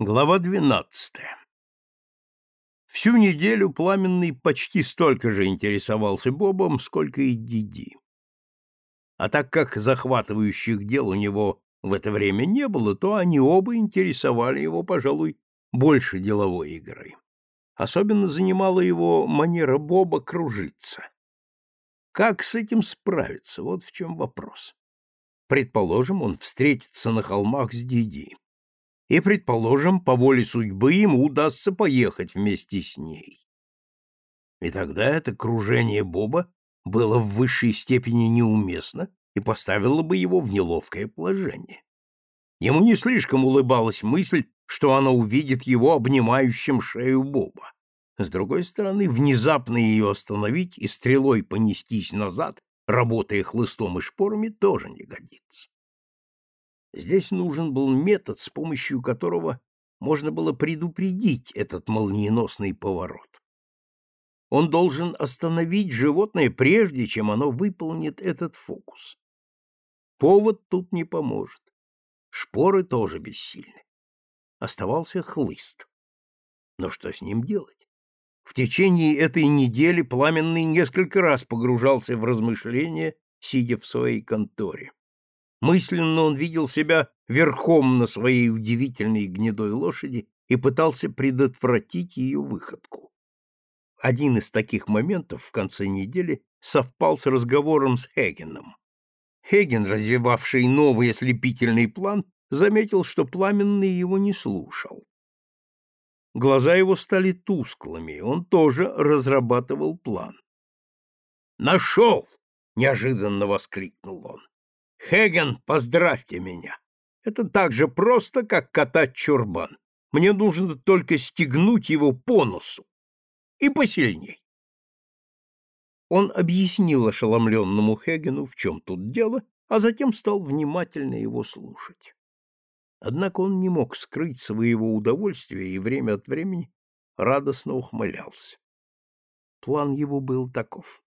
Глава двенадцатая. Всю неделю Пламенный почти столько же интересовался Бобом, сколько и Диди. А так как захватывающих дел у него в это время не было, то они оба интересовали его, пожалуй, больше деловой игрой. Особенно занимала его манера Боба кружиться. Как с этим справиться, вот в чем вопрос. Предположим, он встретится на холмах с Диди и, предположим, по воле судьбы ему удастся поехать вместе с ней. И тогда это кружение Боба было в высшей степени неуместно и поставило бы его в неловкое положение. Ему не слишком улыбалась мысль, что она увидит его обнимающим шею Боба. С другой стороны, внезапно ее остановить и стрелой понестись назад, работая хлыстом и шпорами, тоже не годится. Здесь нужен был метод, с помощью которого можно было предупредить этот молниеносный поворот. Он должен остановить животное, прежде чем оно выполнит этот фокус. Повод тут не поможет. Шпоры тоже бессильны. Оставался хлыст. Но что с ним делать? В течение этой недели Пламенный несколько раз погружался в размышления, сидя в своей конторе. Мысленно он видел себя верхом на своей удивительной гнедой лошади и пытался предотвратить ее выходку. Один из таких моментов в конце недели совпал с разговором с Хегеном. Хеген, развивавший новый ослепительный план, заметил, что Пламенный его не слушал. Глаза его стали тусклыми, он тоже разрабатывал план. «Нашел!» — неожиданно воскликнул он. Хеген, поздравьте меня. Это так же просто, как катать чурбан. Мне нужно только стегнуть его по носу. И посильней. Он объяснил ошеломленному Хегену, в чем тут дело, а затем стал внимательно его слушать. Однако он не мог скрыть своего удовольствия и время от времени радостно ухмылялся. План его был таков.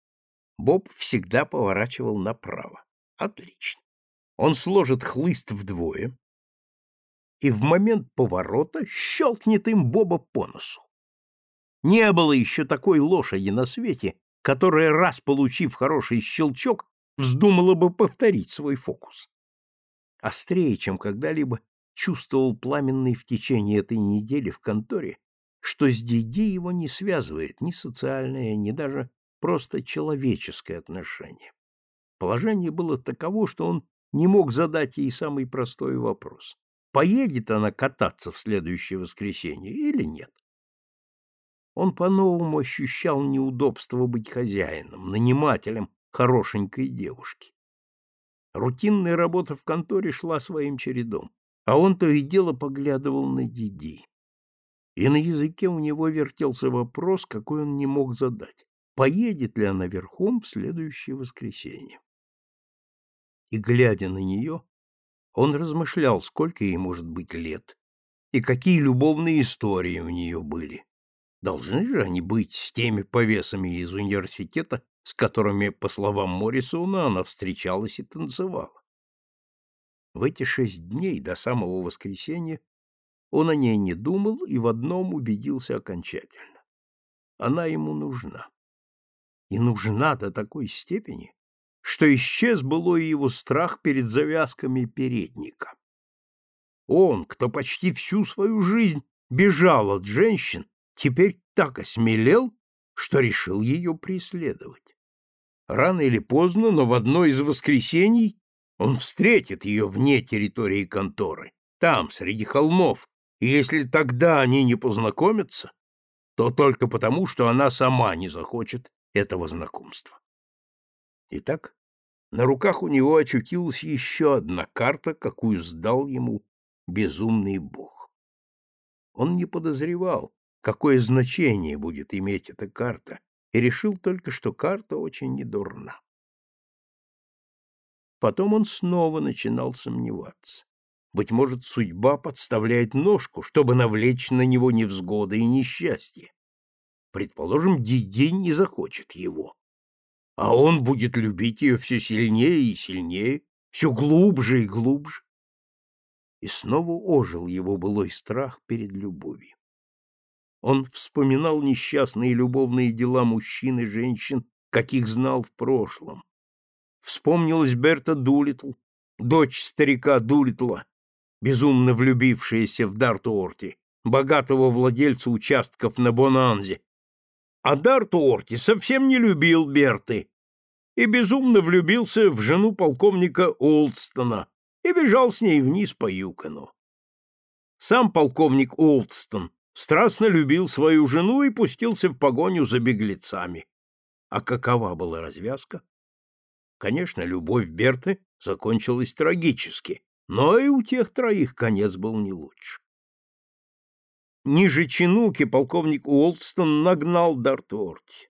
Боб всегда поворачивал направо. Отлично. Он сложит хлыст вдвое и в момент поворота щелкнет им Боба по носу. Не было еще такой лошади на свете, которая, раз получив хороший щелчок, вздумала бы повторить свой фокус. Острее, чем когда-либо, чувствовал пламенный в течение этой недели в конторе, что с Диди его не связывает ни социальное, ни даже просто человеческое отношение. Положение было таково, что он не мог задать ей самый простой вопрос. Поедет она кататься в следующее воскресенье или нет? Он по-новому ощущал неудобство быть хозяином, нанимателем хорошенькой девушки. Рутинная работа в конторе шла своим чередом, а он то и дело поглядывал на Диди. И на языке у него вертелся вопрос, какой он не мог задать. Поедет ли она верхом в следующее воскресенье? И, глядя на нее, он размышлял, сколько ей может быть лет и какие любовные истории у нее были. Должны же они быть с теми повесами из университета, с которыми, по словам Моррисона, она встречалась и танцевала. В эти шесть дней до самого воскресенья он о ней не думал и в одном убедился окончательно. Она ему нужна. И нужна до такой степени, что исчез было его страх перед завязками передника. Он, кто почти всю свою жизнь бежал от женщин, теперь так осмелел, что решил ее преследовать. Рано или поздно, но в одно из воскресений он встретит ее вне территории конторы, там, среди холмов, и если тогда они не познакомятся, то только потому, что она сама не захочет этого знакомства. Итак, на руках у него очутилась еще одна карта, какую сдал ему безумный бог. Он не подозревал, какое значение будет иметь эта карта, и решил только, что карта очень недурна. Потом он снова начинал сомневаться. Быть может, судьба подставляет ножку, чтобы навлечь на него невзгоды и несчастье. Предположим, Диди не захочет его а он будет любить ее все сильнее и сильнее, все глубже и глубже. и снова ожил его былой страх перед любовью. Он вспоминал несчастные любовные дела мужчин и женщин, каких знал в прошлом. Вспомнилась Берта Дулитл, дочь старика Дулитла, безумно влюбившаяся в Дарту Орти, богатого владельца участков на Бонанзе. А Дарту Орти совсем не любил Берты и безумно влюбился в жену полковника Олдстона и бежал с ней вниз по Юкону. Сам полковник Олдстон страстно любил свою жену и пустился в погоню за беглецами. А какова была развязка? Конечно, любовь Берты закончилась трагически, но и у тех троих конец был не лучше. Ниже Чинуки полковник Уолстон нагнал Дартуорти.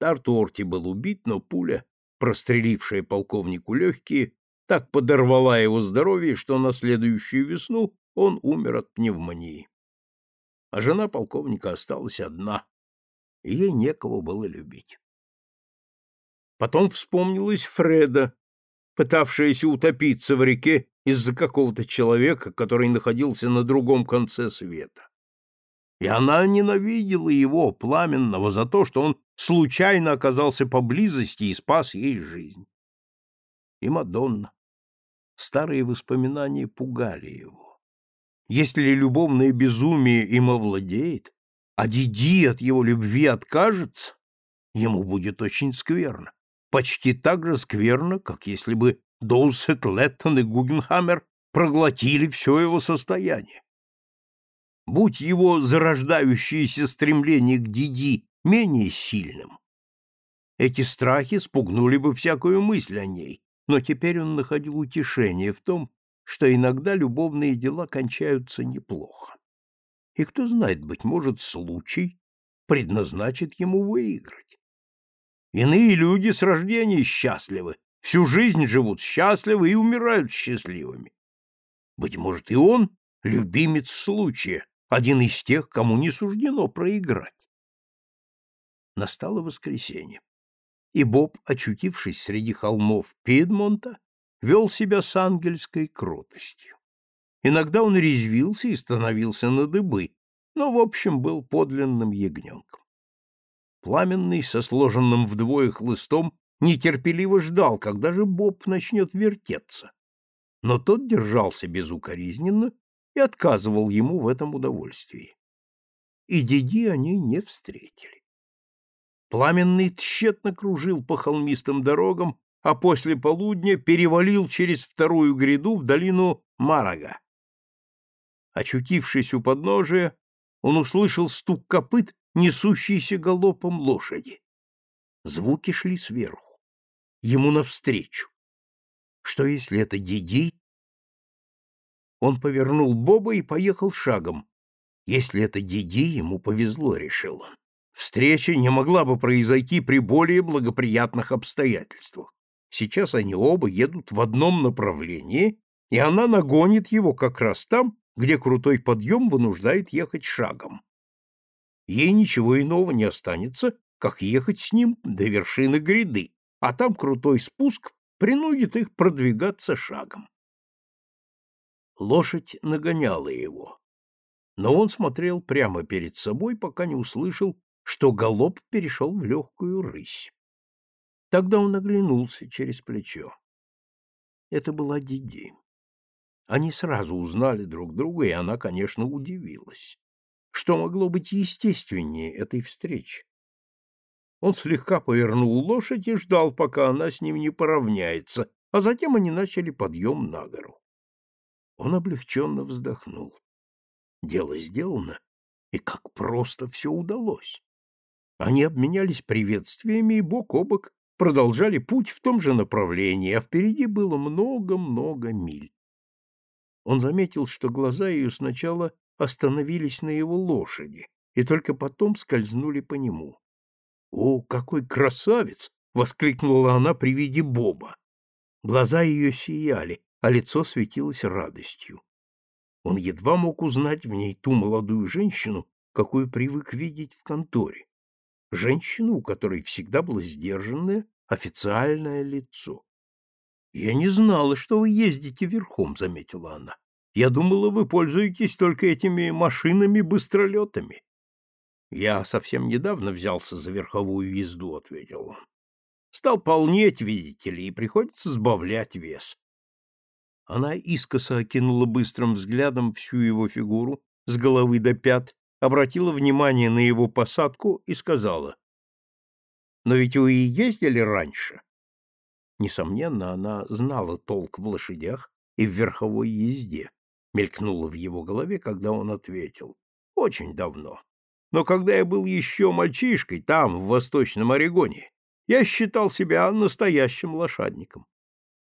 Дартуорти был убит, но пуля, прострелившая полковнику легкие, так подорвала его здоровье, что на следующую весну он умер от пневмонии. А жена полковника осталась одна, и ей некого было любить. Потом вспомнилась Фреда, пытавшаяся утопиться в реке из-за какого-то человека, который находился на другом конце света. И она ненавидела его, пламенного, за то, что он случайно оказался поблизости и спас ей жизнь. И Мадонна. Старые воспоминания пугали его. Если любовное безумие им овладеет, а Диди от его любви откажется, ему будет очень скверно почти так же скверно, как если бы Доусет, Леттон и Гугенхаммер проглотили все его состояние. Будь его зарождающееся стремление к Диди менее сильным, эти страхи спугнули бы всякую мысль о ней, но теперь он находил утешение в том, что иногда любовные дела кончаются неплохо. И кто знает, быть может, случай предназначит ему выиграть. Иные люди с рождения счастливы, всю жизнь живут счастливы и умирают счастливыми. Быть может, и он — любимец случая, один из тех, кому не суждено проиграть. Настало воскресенье, и Боб, очутившись среди холмов Пидмонта, вел себя с ангельской кротостью. Иногда он резвился и становился на дыбы, но, в общем, был подлинным ягненком. Пламенный, со сложенным вдвое хлыстом, нетерпеливо ждал, когда же Боб начнет вертеться. Но тот держался безукоризненно и отказывал ему в этом удовольствии. И Диди они не встретили. Пламенный тщетно кружил по холмистым дорогам, а после полудня перевалил через вторую гряду в долину Марага. Очутившись у подножия, он услышал стук копыт несущейся галопом лошади. Звуки шли сверху, ему навстречу. Что, если это Диди? Он повернул Боба и поехал шагом. Если это Диди, ему повезло, решил он. Встреча не могла бы произойти при более благоприятных обстоятельствах. Сейчас они оба едут в одном направлении, и она нагонит его как раз там, где крутой подъем вынуждает ехать шагом ей ничего иного не останется, как ехать с ним до вершины гряды, а там крутой спуск принудит их продвигаться шагом. Лошадь нагоняла его, но он смотрел прямо перед собой, пока не услышал, что галоп перешел в легкую рысь. Тогда он оглянулся через плечо. Это была Диди. Они сразу узнали друг друга, и она, конечно, удивилась. Что могло быть естественнее этой встречи? Он слегка повернул лошадь и ждал, пока она с ним не поравняется, а затем они начали подъем на гору. Он облегченно вздохнул. Дело сделано, и как просто все удалось. Они обменялись приветствиями и бок о бок продолжали путь в том же направлении, а впереди было много-много миль. Он заметил, что глаза ее сначала остановились на его лошади и только потом скользнули по нему. «О, какой красавец!» — воскликнула она при виде Боба. Глаза ее сияли, а лицо светилось радостью. Он едва мог узнать в ней ту молодую женщину, какую привык видеть в конторе. Женщину, у которой всегда было сдержанное, официальное лицо. «Я не знала, что вы ездите верхом», — заметила она. Я думала, вы пользуетесь только этими машинами-быстролетами. Я совсем недавно взялся за верховую езду, — ответил он. Стал полнеть, видите ли, и приходится сбавлять вес. Она искоса окинула быстрым взглядом всю его фигуру, с головы до пят, обратила внимание на его посадку и сказала. «Но ведь вы и ездили раньше?» Несомненно, она знала толк в лошадях и в верховой езде, мелькнуло в его голове, когда он ответил. «Очень давно. Но когда я был еще мальчишкой, там, в Восточном Орегоне, я считал себя настоящим лошадником.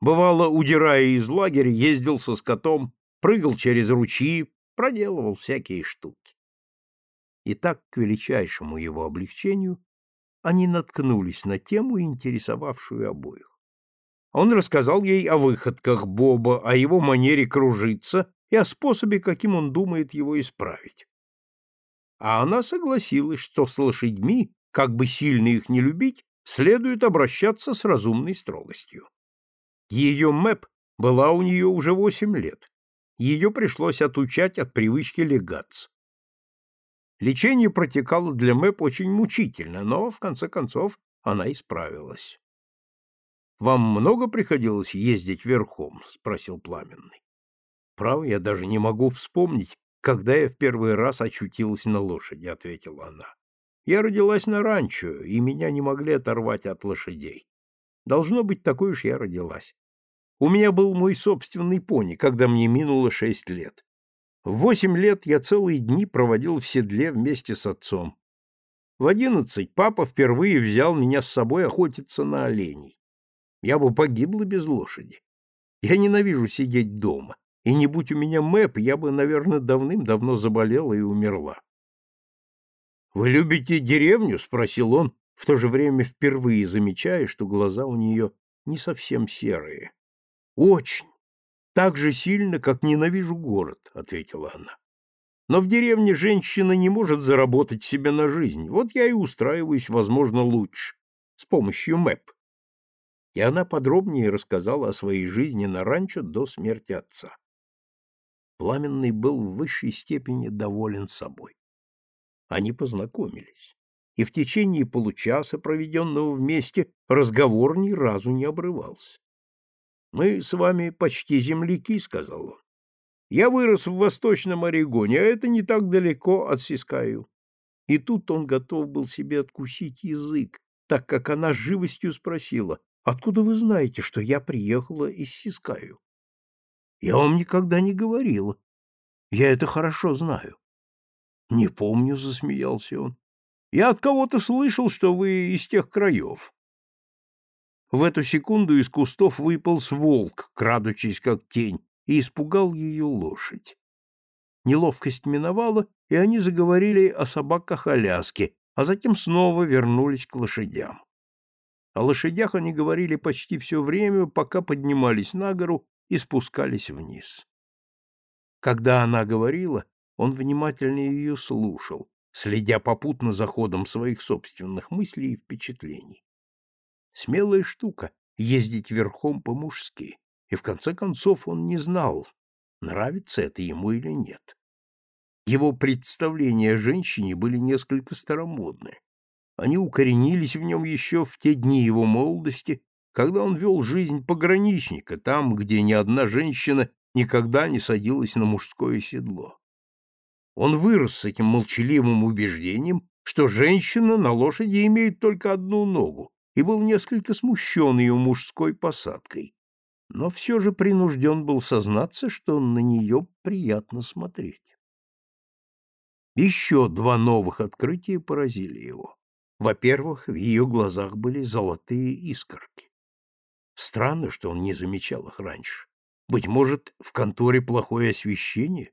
Бывало, удирая из лагеря, ездил со скотом, прыгал через ручьи, проделывал всякие штуки. И так, к величайшему его облегчению, они наткнулись на тему, интересовавшую обоих. Он рассказал ей о выходках Боба, о его манере кружиться и о способе, каким он думает его исправить. А она согласилась, что с лошадьми, как бы сильно их не любить, следует обращаться с разумной строгостью. Ее МЭП была у нее уже восемь лет. Ее пришлось отучать от привычки легаться. Лечение протекало для МЭП очень мучительно, но, в конце концов, она исправилась. Вам много приходилось ездить верхом? спросил Пламенный. Право, я даже не могу вспомнить, когда я в первый раз очутилась на лошади, ответила она. Я родилась на ранчо, и меня не могли оторвать от лошадей. Должно быть, такой уж я родилась. У меня был мой собственный пони, когда мне минуло шесть лет. В восемь лет я целые дни проводил в седле вместе с отцом. В одиннадцать папа впервые взял меня с собой охотиться на оленей. Я бы погибла без лошади. Я ненавижу сидеть дома, и не будь у меня мэп, я бы, наверное, давным-давно заболела и умерла. «Вы любите деревню?» — спросил он, в то же время впервые замечая, что глаза у нее не совсем серые. «Очень. Так же сильно, как ненавижу город», — ответила она. «Но в деревне женщина не может заработать себе на жизнь. Вот я и устраиваюсь, возможно, лучше, с помощью МЭП и она подробнее рассказала о своей жизни на ранчо до смерти отца. Пламенный был в высшей степени доволен собой. Они познакомились, и в течение получаса, проведенного вместе, разговор ни разу не обрывался. «Мы с вами почти земляки», — сказал он. «Я вырос в Восточном Орегоне, а это не так далеко от Сискаю». И тут он готов был себе откусить язык, так как она живостью спросила, Откуда вы знаете, что я приехала из Сискаю? Я вам никогда не говорила. Я это хорошо знаю. Не помню, засмеялся он. Я от кого-то слышал, что вы из тех краев. В эту секунду из кустов выполз волк, крадучись как тень, и испугал ее лошадь. Неловкость миновала, и они заговорили о собаках Аляски, а затем снова вернулись к лошадям. О лошадях они говорили почти все время, пока поднимались на гору и спускались вниз. Когда она говорила, он внимательно ее слушал, следя попутно за ходом своих собственных мыслей и впечатлений. Смелая штука — ездить верхом по-мужски, и в конце концов он не знал, нравится это ему или нет. Его представления о женщине были несколько старомодны. Они укоренились в нем еще в те дни его молодости, когда он вел жизнь пограничника, там, где ни одна женщина никогда не садилась на мужское седло. Он вырос с этим молчаливым убеждением, что женщина на лошади имеет только одну ногу, и был несколько смущен ее мужской посадкой, но все же принужден был сознаться, что на нее приятно смотреть. Еще два новых открытия поразили его. Во-первых, в ее глазах были золотые искорки. Странно, что он не замечал их раньше. Быть может, в конторе плохое освещение?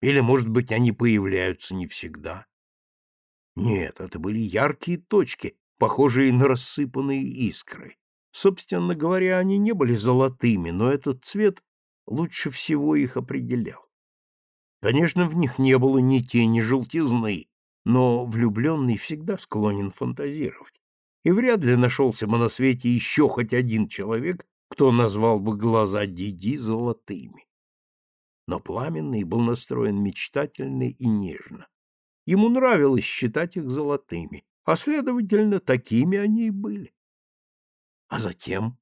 Или, может быть, они появляются не всегда? Нет, это были яркие точки, похожие на рассыпанные искры. Собственно говоря, они не были золотыми, но этот цвет лучше всего их определял. Конечно, в них не было ни тени желтизны, но влюбленный всегда склонен фантазировать, и вряд ли нашелся бы на свете еще хоть один человек, кто назвал бы глаза Диди золотыми. Но Пламенный был настроен мечтательно и нежно. Ему нравилось считать их золотыми, а, следовательно, такими они и были. А затем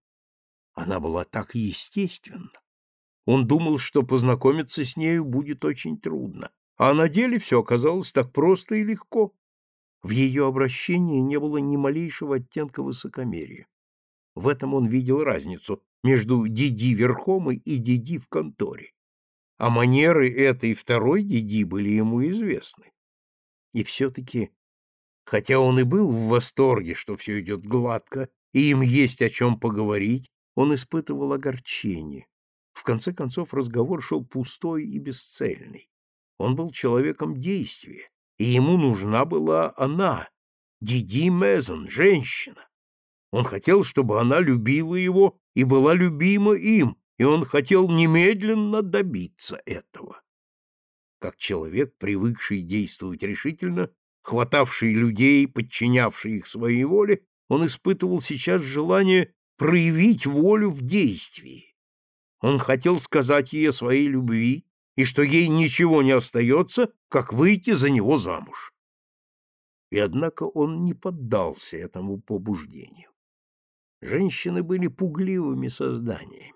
она была так естественна. Он думал, что познакомиться с нею будет очень трудно, а на деле все оказалось так просто и легко. В ее обращении не было ни малейшего оттенка высокомерия. В этом он видел разницу между Диди верхом и Диди в конторе. А манеры этой второй Диди были ему известны. И все-таки, хотя он и был в восторге, что все идет гладко, и им есть о чем поговорить, он испытывал огорчение. В конце концов разговор шел пустой и бесцельный. Он был человеком действия, и ему нужна была она, Диди Мезон, женщина. Он хотел, чтобы она любила его и была любима им, и он хотел немедленно добиться этого. Как человек, привыкший действовать решительно, хватавший людей, подчинявший их своей воле, он испытывал сейчас желание проявить волю в действии. Он хотел сказать ей о своей любви, и что ей ничего не остается, как выйти за него замуж. И однако он не поддался этому побуждению. Женщины были пугливыми созданиями,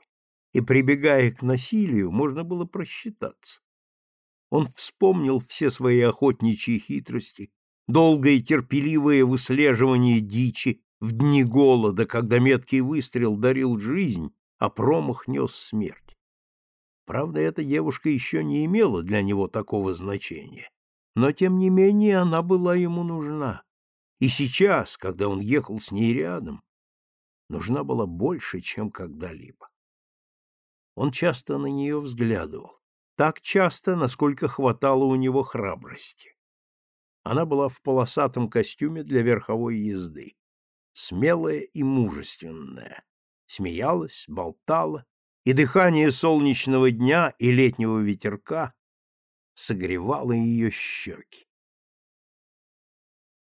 и, прибегая к насилию, можно было просчитаться. Он вспомнил все свои охотничьи хитрости, долгое терпеливое выслеживание дичи в дни голода, когда меткий выстрел дарил жизнь, а промах нес смерть. Правда, эта девушка еще не имела для него такого значения, но, тем не менее, она была ему нужна. И сейчас, когда он ехал с ней рядом, нужна была больше, чем когда-либо. Он часто на нее взглядывал, так часто, насколько хватало у него храбрости. Она была в полосатом костюме для верховой езды, смелая и мужественная, смеялась, болтала, и дыхание солнечного дня и летнего ветерка согревало ее щеки.